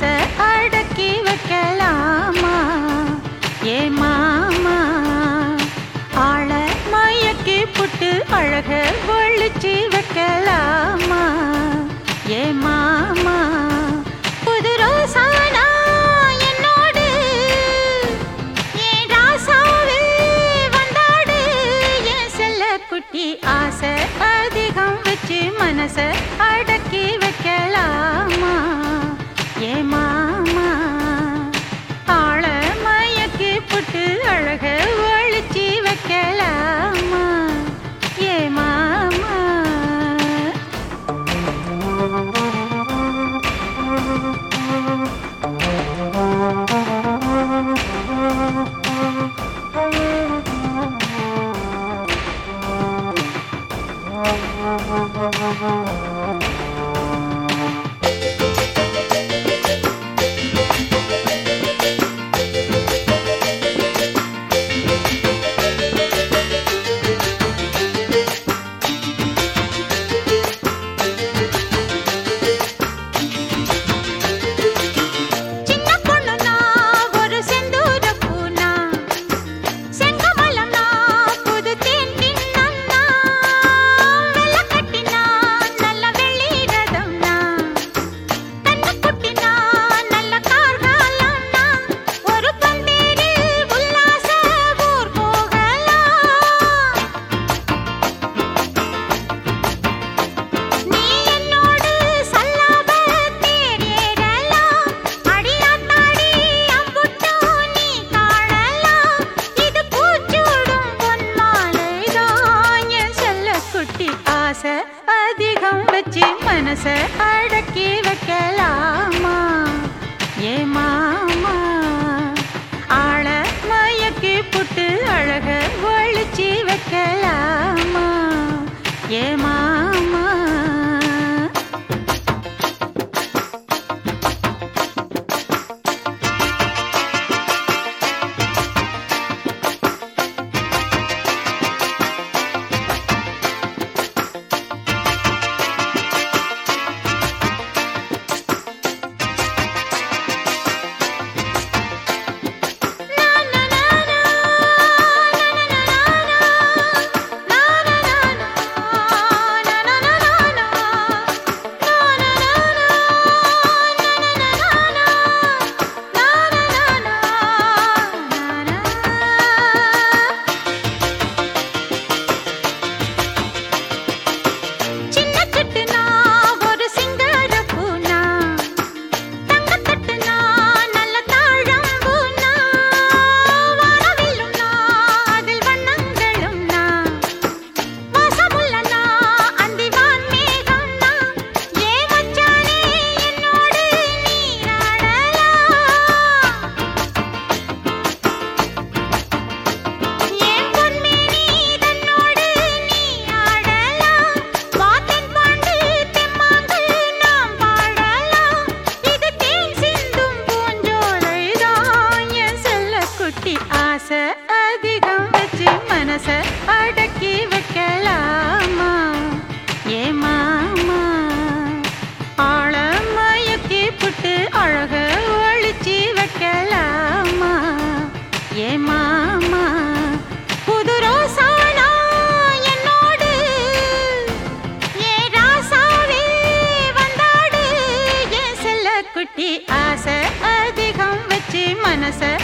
மனசை அடக்கி வைக்கலாமா? ஏ மாமா ஆள மயக்கி புட்டு அழக ஒழிச்சு வைக்கலாமா? ஏ மாமா புது ரோசானா என்னோடு? ஏ ராசாவே வந்தாடு? என் செல்ல குட்டி ஆசை அதிகம் வச்சு மனசை மனச அதிகம் வச்சு மனச அடக்கி வைக்கலாமா? ஏ மாமா ஆழ மயக்கி புட்டு அழக ஒழிச்சு வைக்கலாமா? ஏமா I said.